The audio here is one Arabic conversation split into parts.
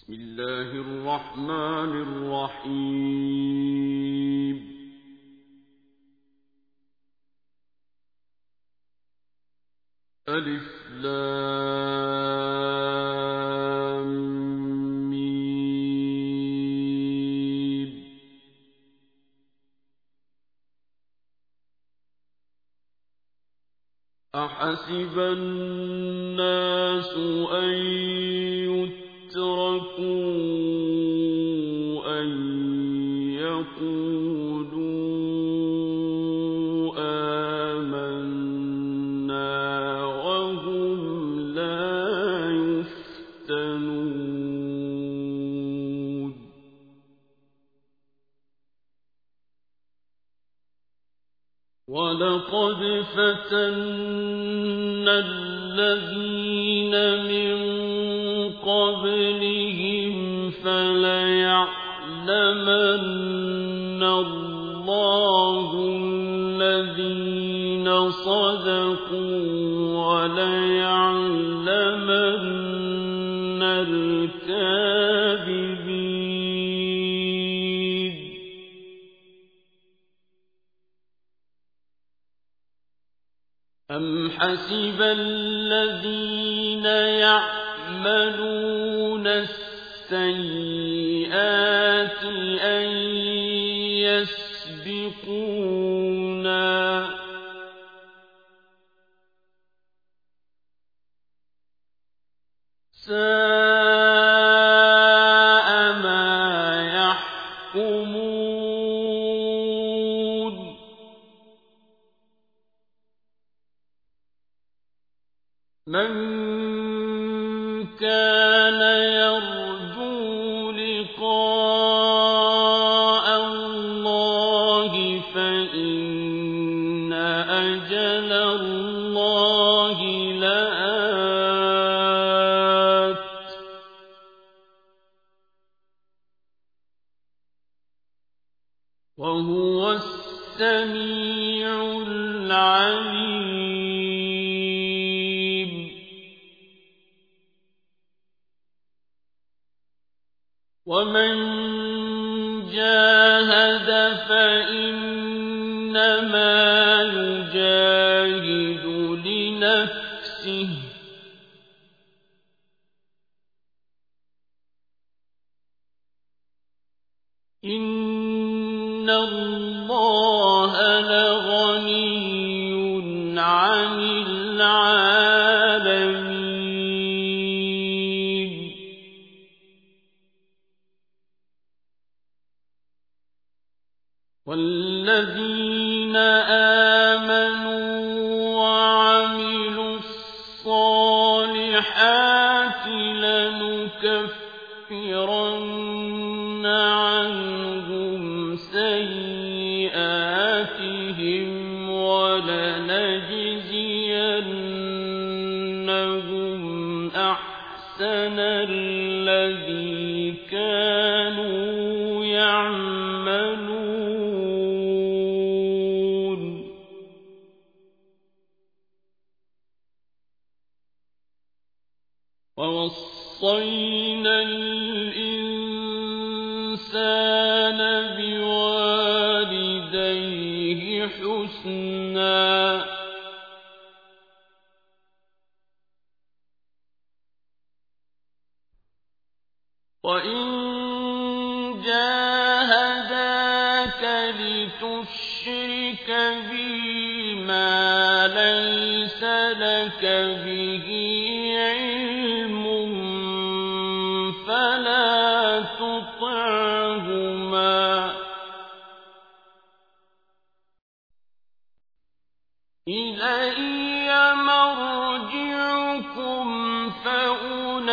بسم الله الرحمن الرحيم. ألف لام ميم. أحسب الناس السيئات أن يسبقون. والذين آمنوا ليس لك به علم فلا تطعهما. إلي مرجعكم فأنبئكم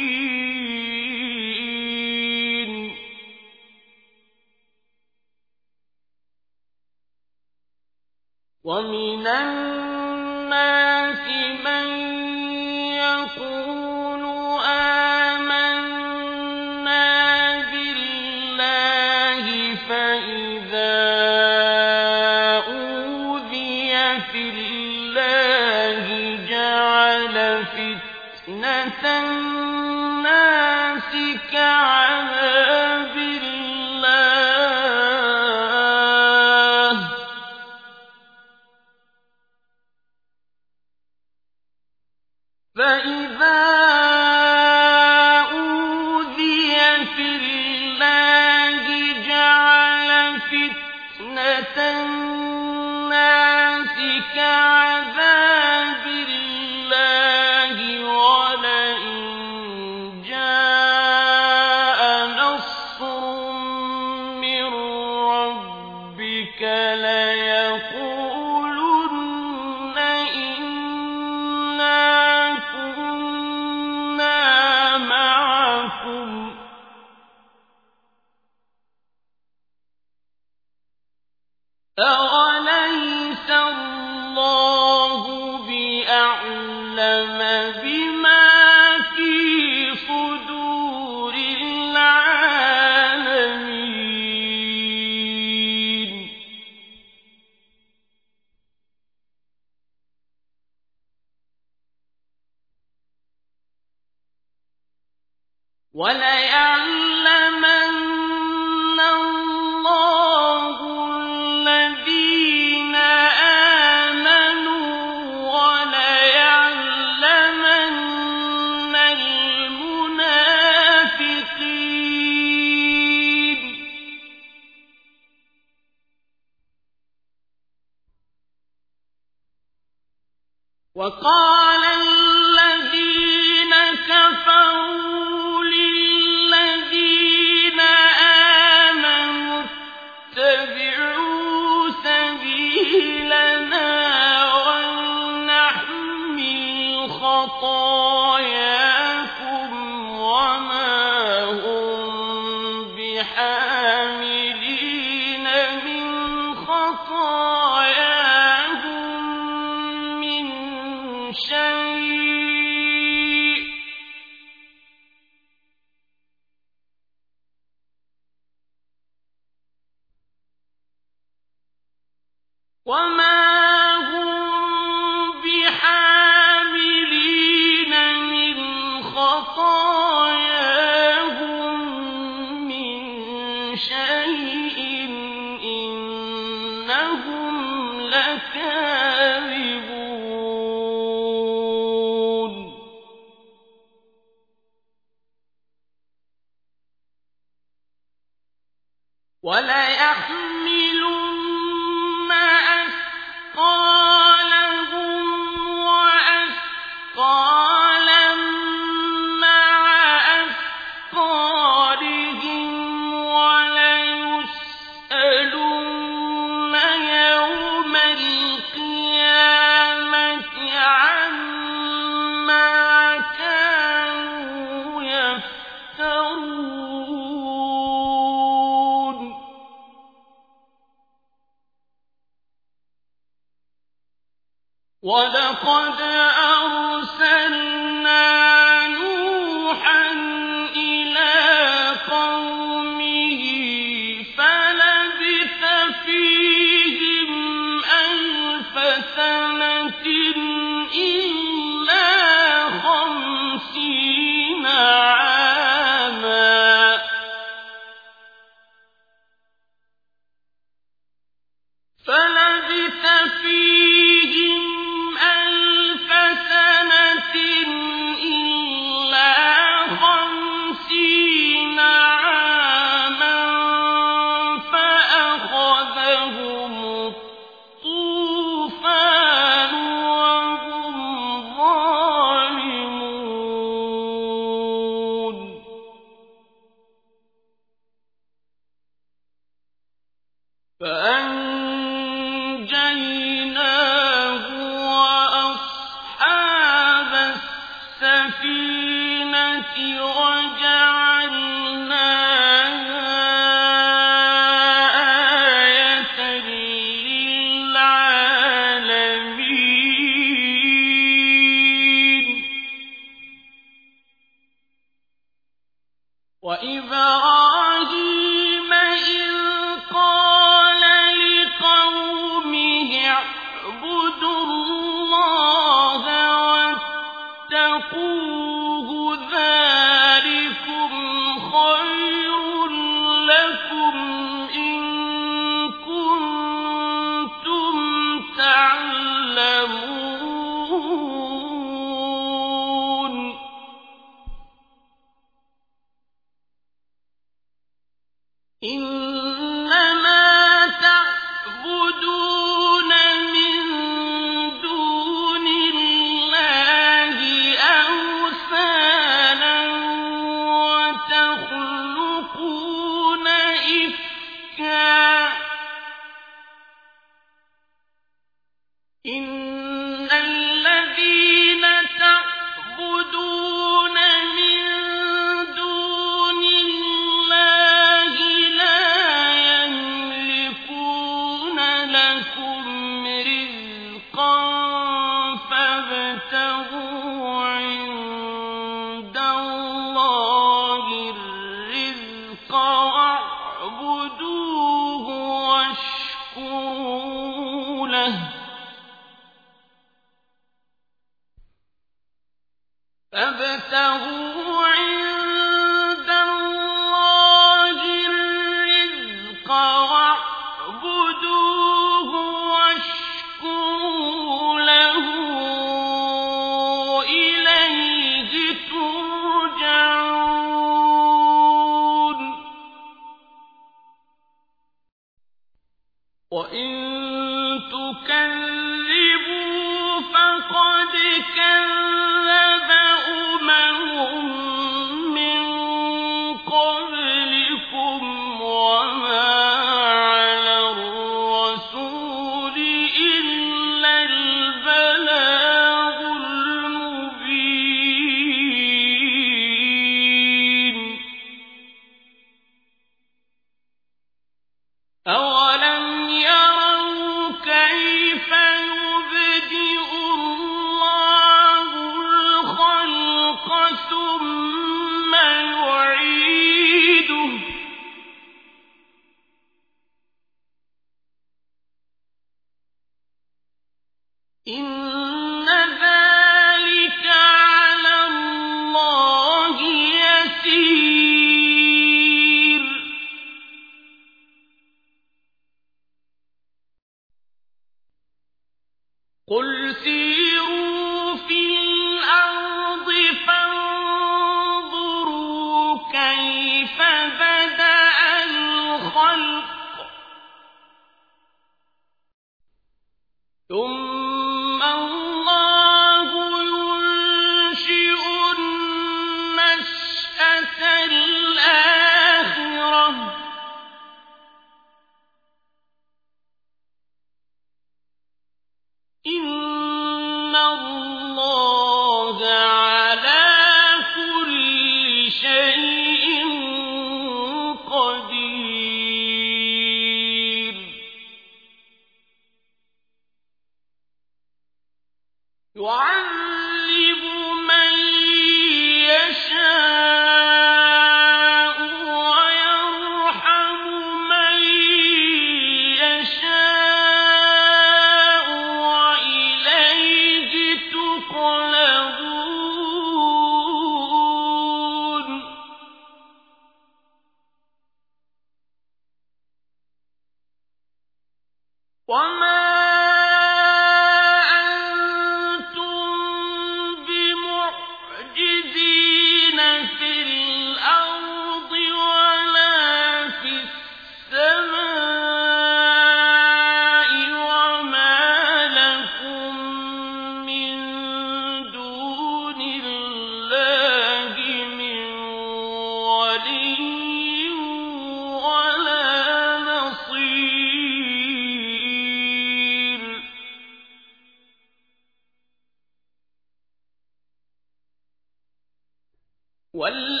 وال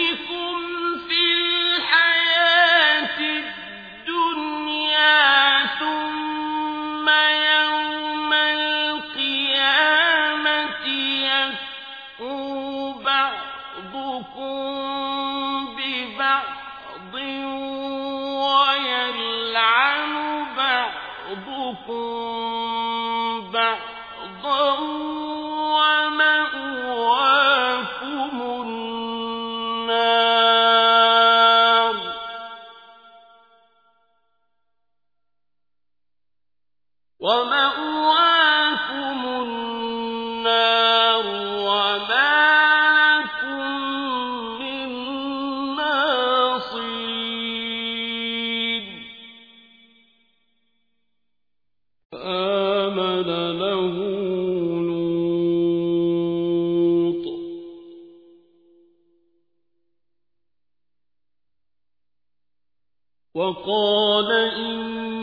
وقال إن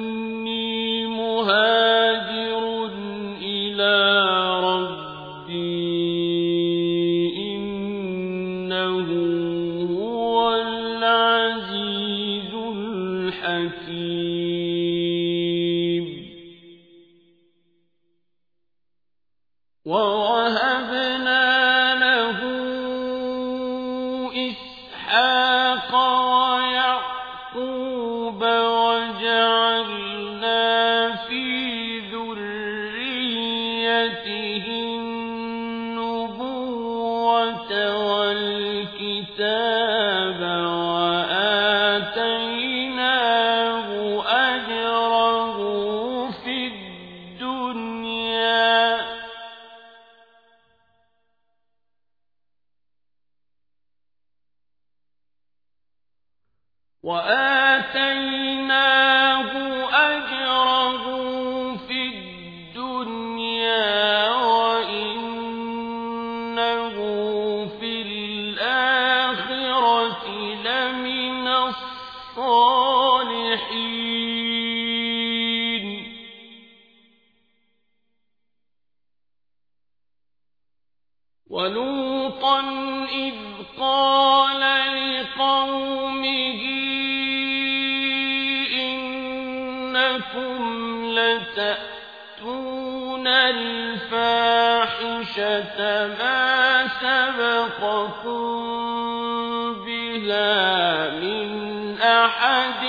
إنكم لتأتون الفاحشة ما سبقكم بها من أحد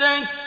العزيز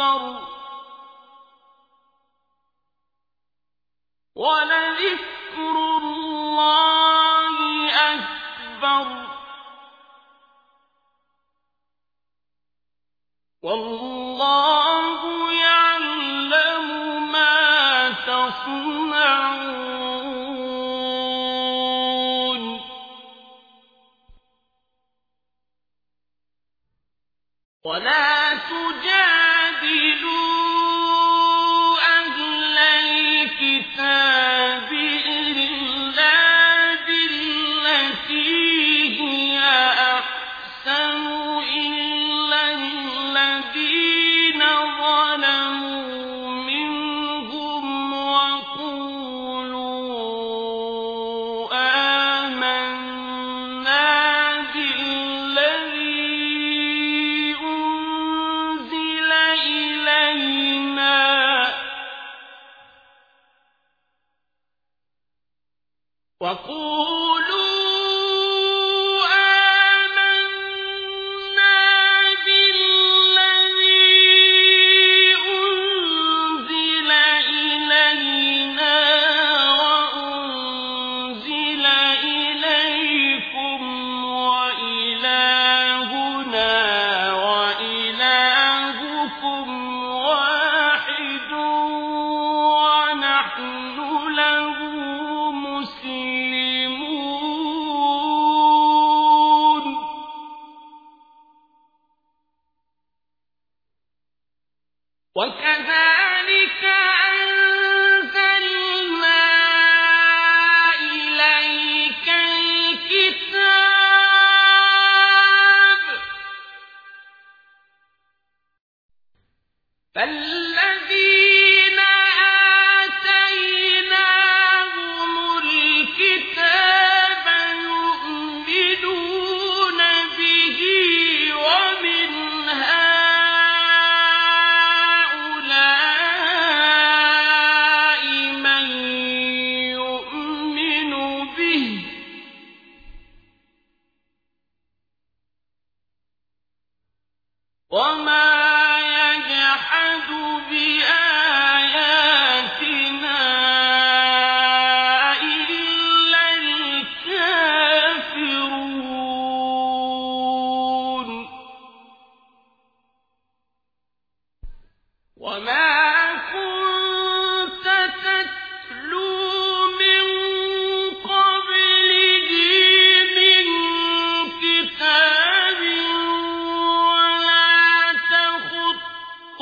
والمنكر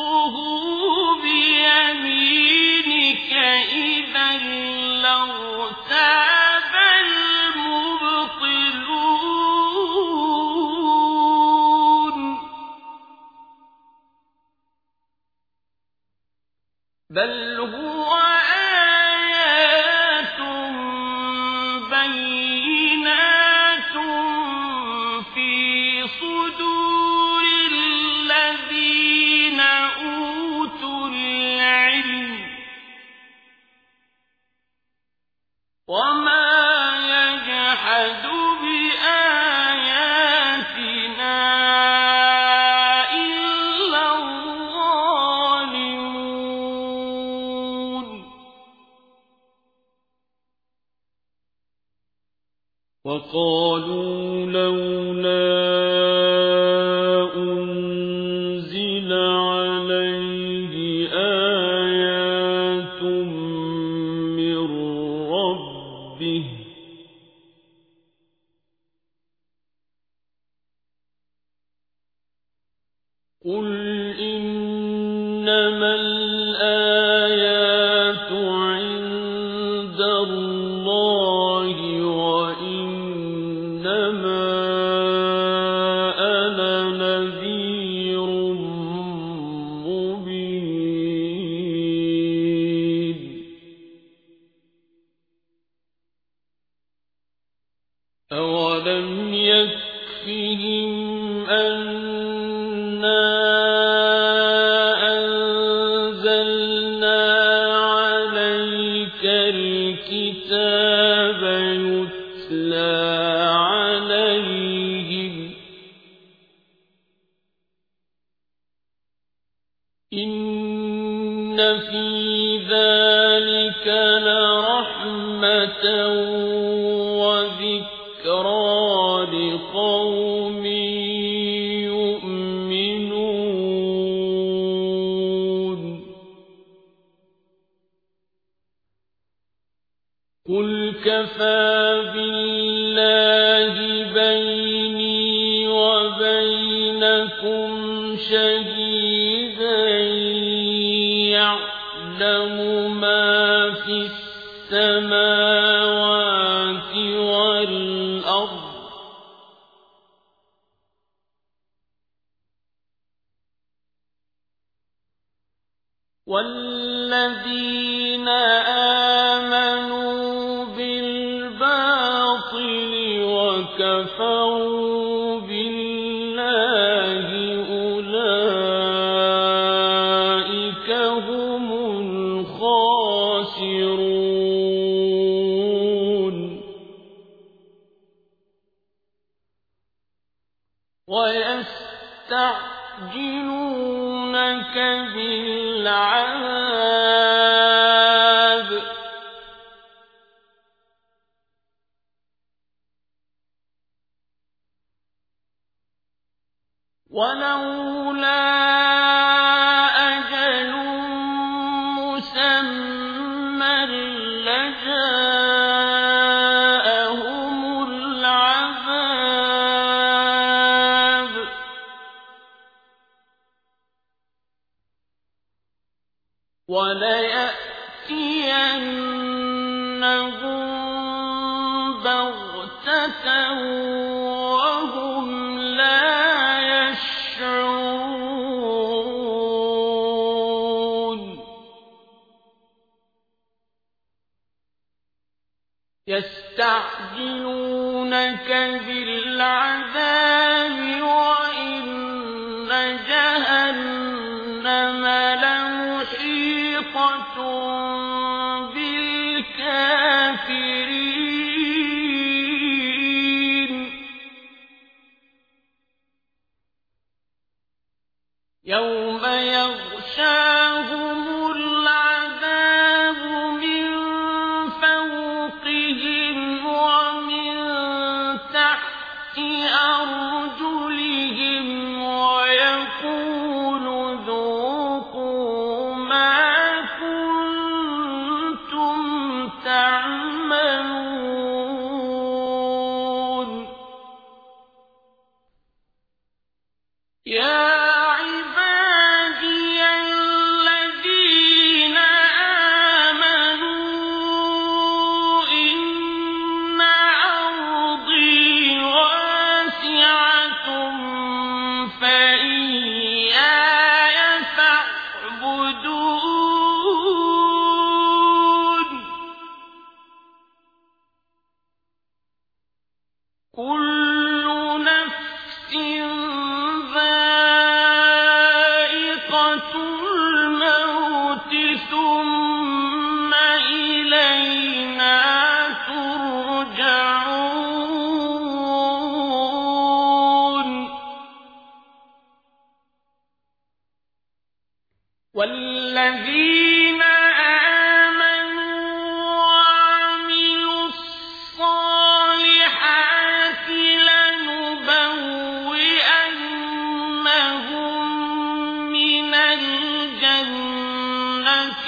تخطه يستعجلونك بالعذاب يَشَاءُ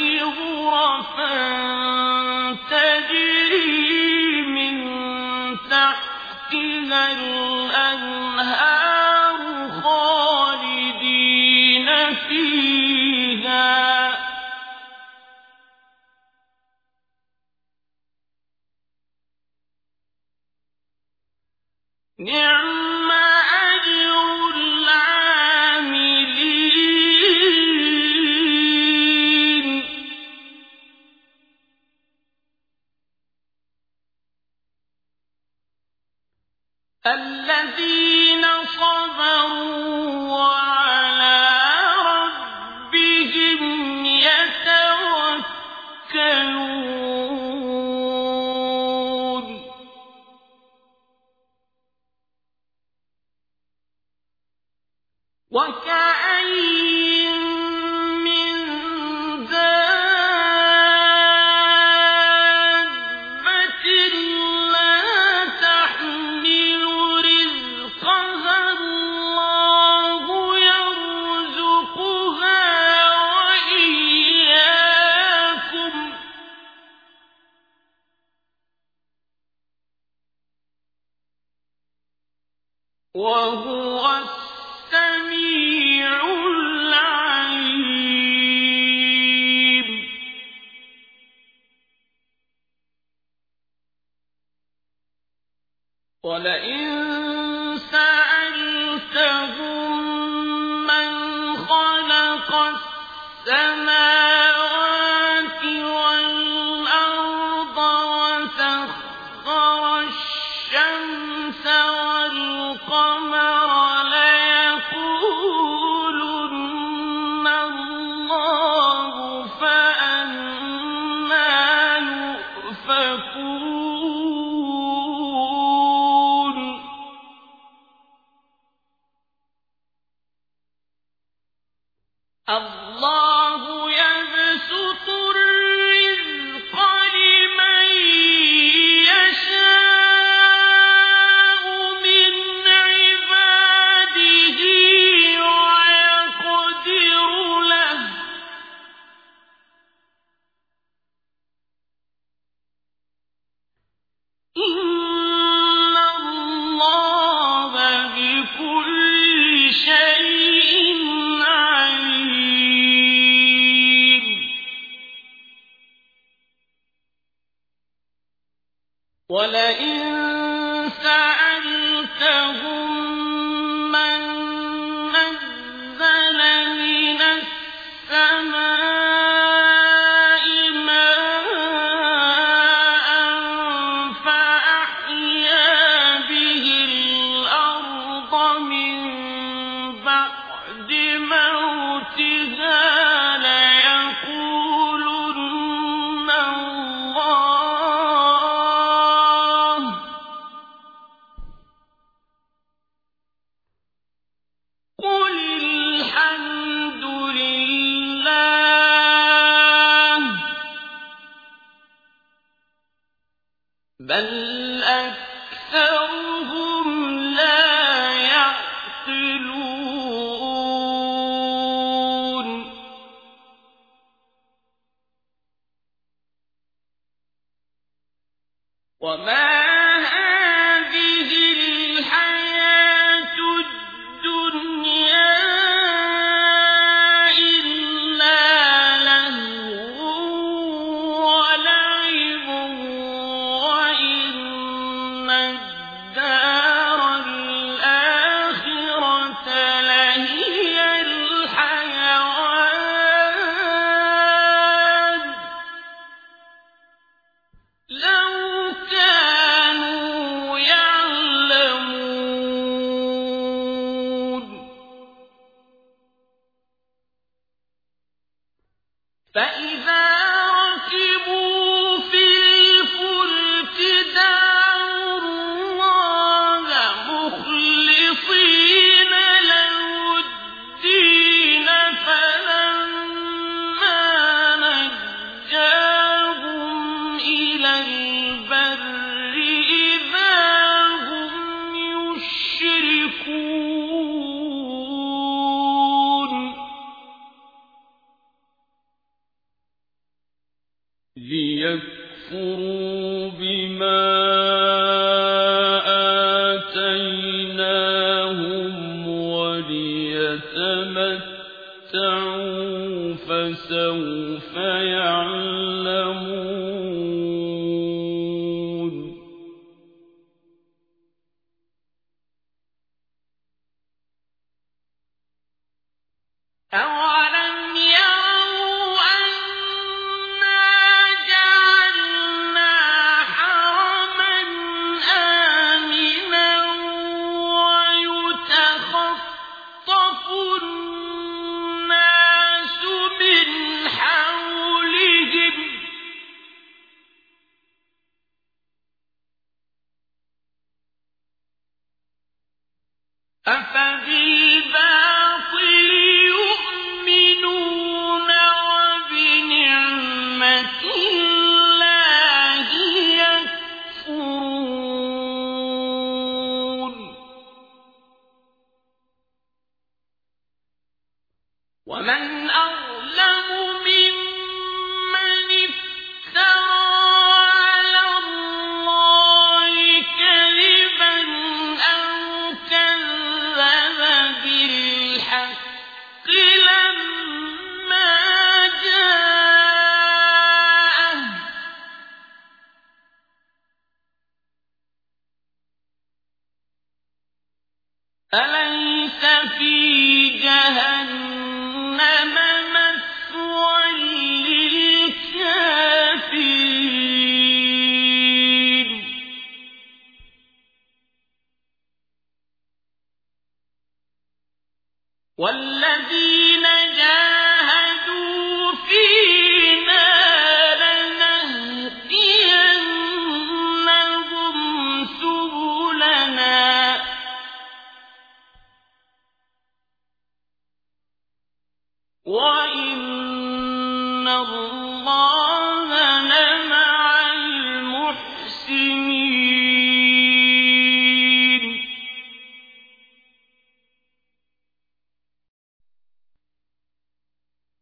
الأنهار خالدين فيها سألتهم من خلق السماوات السماء فإذا فسوف يعلمون.